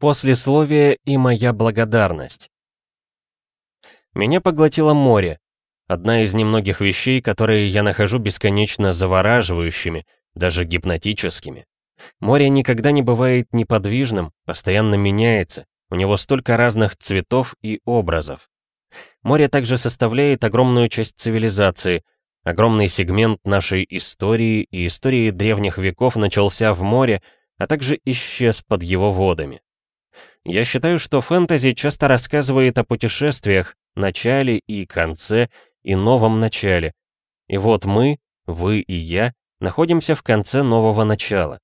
Послесловие и моя благодарность. Меня поглотило море. Одна из немногих вещей, которые я нахожу бесконечно завораживающими, даже гипнотическими. Море никогда не бывает неподвижным, постоянно меняется, у него столько разных цветов и образов. Море также составляет огромную часть цивилизации, огромный сегмент нашей истории и истории древних веков начался в море, а также исчез под его водами. Я считаю, что фэнтези часто рассказывает о путешествиях, начале и конце, и новом начале. И вот мы, вы и я, находимся в конце нового начала.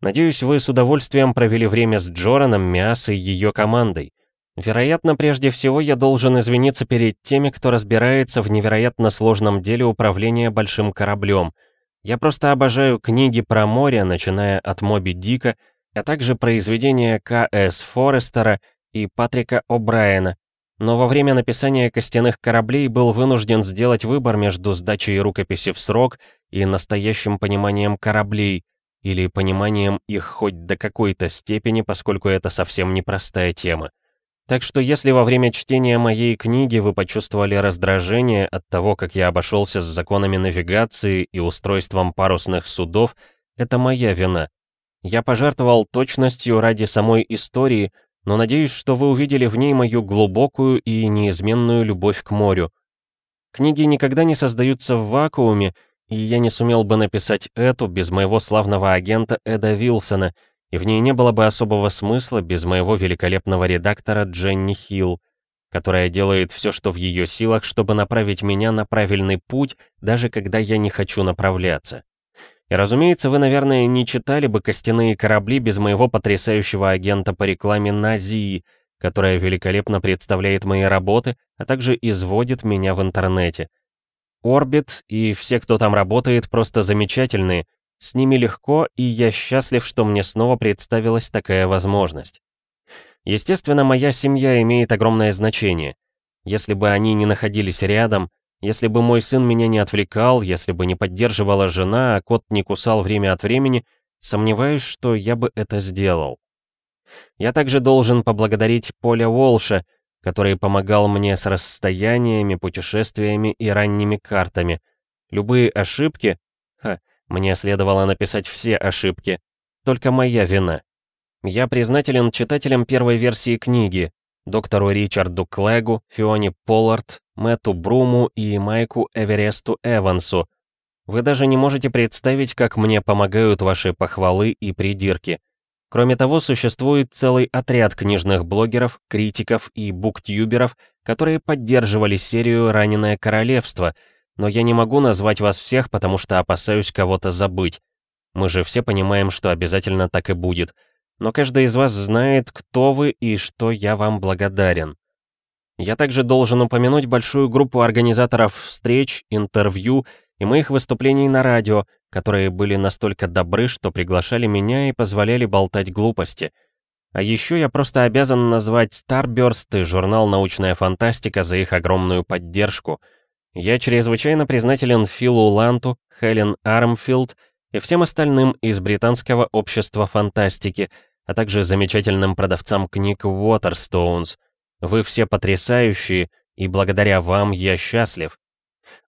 Надеюсь, вы с удовольствием провели время с Джораном, Миас и ее командой. Вероятно, прежде всего я должен извиниться перед теми, кто разбирается в невероятно сложном деле управления большим кораблем. Я просто обожаю книги про море, начиная от Моби Дика а также произведения К.С. Форестера и Патрика О'Брайена, но во время написания «Костяных кораблей» был вынужден сделать выбор между сдачей рукописи в срок и настоящим пониманием кораблей, или пониманием их хоть до какой-то степени, поскольку это совсем непростая тема. Так что если во время чтения моей книги вы почувствовали раздражение от того, как я обошелся с законами навигации и устройством парусных судов, это моя вина. Я пожертвовал точностью ради самой истории, но надеюсь, что вы увидели в ней мою глубокую и неизменную любовь к морю. Книги никогда не создаются в вакууме, и я не сумел бы написать эту без моего славного агента Эда Вилсона, и в ней не было бы особого смысла без моего великолепного редактора Дженни Хилл, которая делает все, что в ее силах, чтобы направить меня на правильный путь, даже когда я не хочу направляться. И разумеется, вы, наверное, не читали бы «Костяные корабли» без моего потрясающего агента по рекламе Назии, которая великолепно представляет мои работы, а также изводит меня в интернете. Орбит и все, кто там работает, просто замечательные. С ними легко, и я счастлив, что мне снова представилась такая возможность. Естественно, моя семья имеет огромное значение. Если бы они не находились рядом, если бы мой сын меня не отвлекал, если бы не поддерживала жена, а кот не кусал время от времени, сомневаюсь, что я бы это сделал. Я также должен поблагодарить Поля Уолша, который помогал мне с расстояниями, путешествиями и ранними картами. Любые ошибки... Ха, мне следовало написать все ошибки. Только моя вина. Я признателен читателям первой версии книги, доктору Ричарду Клэгу, Фионе Поллард, Мэтту Бруму и Майку Эвересту Эвансу. Вы даже не можете представить, как мне помогают ваши похвалы и придирки. Кроме того, существует целый отряд книжных блогеров, критиков и буктюберов, которые поддерживали серию «Раненое королевство», но я не могу назвать вас всех, потому что опасаюсь кого-то забыть. Мы же все понимаем, что обязательно так и будет. Но каждый из вас знает, кто вы и что я вам благодарен. Я также должен упомянуть большую группу организаторов встреч, интервью и моих выступлений на радио, которые были настолько добры, что приглашали меня и позволяли болтать глупости. А еще я просто обязан назвать Starburst и журнал «Научная фантастика» за их огромную поддержку. Я чрезвычайно признателен Филу Ланту, Хелен Армфилд и всем остальным из британского общества фантастики, а также замечательным продавцам книг Waterstones — вы все потрясающие, и благодаря вам я счастлив.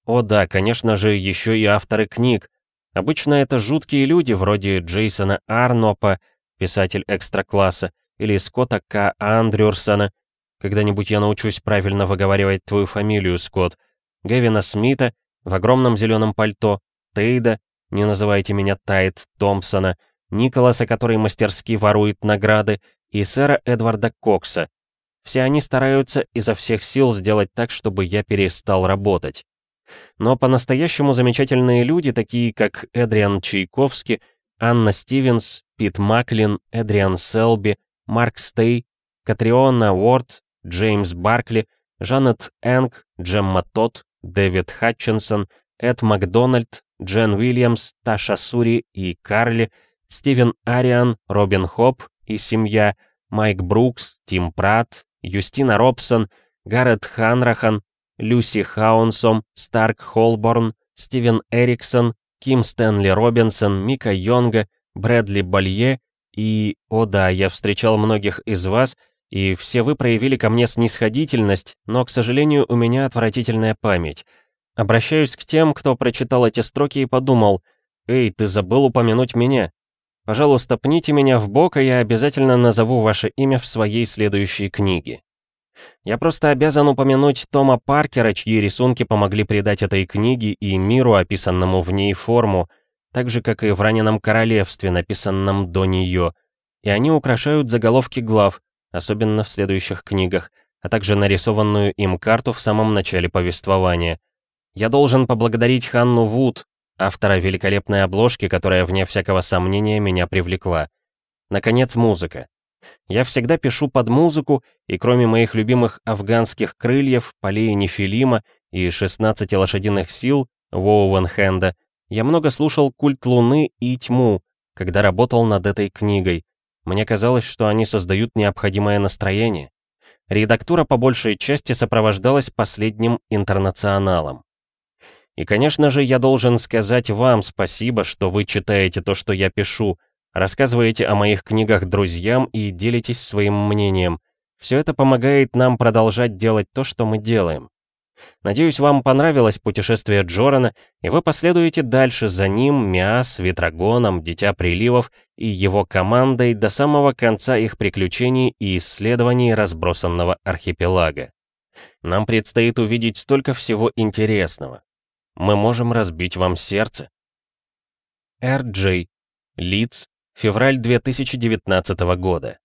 О да, конечно же, еще и авторы книг. Обычно это жуткие люди вроде Джейсона Арнопа, писатель экстра-класса, или Скотта К. Андрюрсона. Когда-нибудь я научусь правильно выговаривать твою фамилию, Скотт. Гевина Смита в огромном зеленом пальто, Тейда, не называйте меня Тайт Томпсона, Николаса, который мастерски ворует награды, и сэра Эдварда Кокса, все они стараются изо всех сил сделать так, чтобы я перестал работать. Но по-настоящему замечательные люди, такие как Эдриан Чайковский, Анна Стивенс, Пит Маклин, Эдриан Селби, Марк Стей, Катриона Уорд, Джеймс Баркли, Жанет Энг, Джемма Тот, Дэвид Хатчинсон, Эд Макдональд, Джен Уильямс, Таша Сури и Карли, Стивен Ариан, Робин Хоп и семья, Майк Брукс, Тим Пратт, Юстина Робсон, Гаррет Ханрахан, Люси Хаунсом, Старк Холборн, Стивен Эриксон, Ким Стэнли Робинсон, Мика Йонга, Брэдли Балье, И, о да, я встречал многих из вас, и все вы проявили ко мне снисходительность, но, к сожалению, у меня отвратительная память. Обращаюсь к тем, кто прочитал эти строки и подумал, «Эй, ты забыл упомянуть меня. Пожалуйста, пните меня в бок, и я обязательно назову ваше имя в своей следующей книге». Я просто обязан упомянуть Тома Паркера, чьи рисунки помогли придать этой книге и миру, описанному в ней форму, так же, как и в «Раненом королевстве», написанном до нее, и они украшают заголовки глав, особенно в следующих книгах, а также нарисованную им карту в самом начале повествования. Я должен поблагодарить Ханну Вуд, автора великолепной обложки, которая, вне всякого сомнения, меня привлекла. Наконец, музыка. Я всегда пишу под музыку, и кроме моих любимых афганских крыльев, полей Нефилима и 16 лошадиных сил Воуэнхенда, я много слушал «Культ Луны» и «Тьму», когда работал над этой книгой. Мне казалось, что они создают необходимое настроение. Редактура по большей части сопровождалась последним интернационалом. И, конечно же, я должен сказать вам спасибо, что вы читаете то, что я пишу, рассказываете о моих книгах друзьям и делитесь своим мнением. Все это помогает нам продолжать делать то, что мы делаем. Надеюсь, вам понравилось путешествие Джорана, и вы последуете дальше за ним, Миас, Ветрогоном, Дитя Приливов и его командой до самого конца их приключений и исследований разбросанного архипелага. Нам предстоит увидеть столько всего интересного. Мы можем разбить вам сердце. Р. Джей. Лидс. Февраль 2019 года.